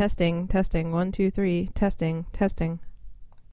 Testing, testing, one, two, three, testing, testing.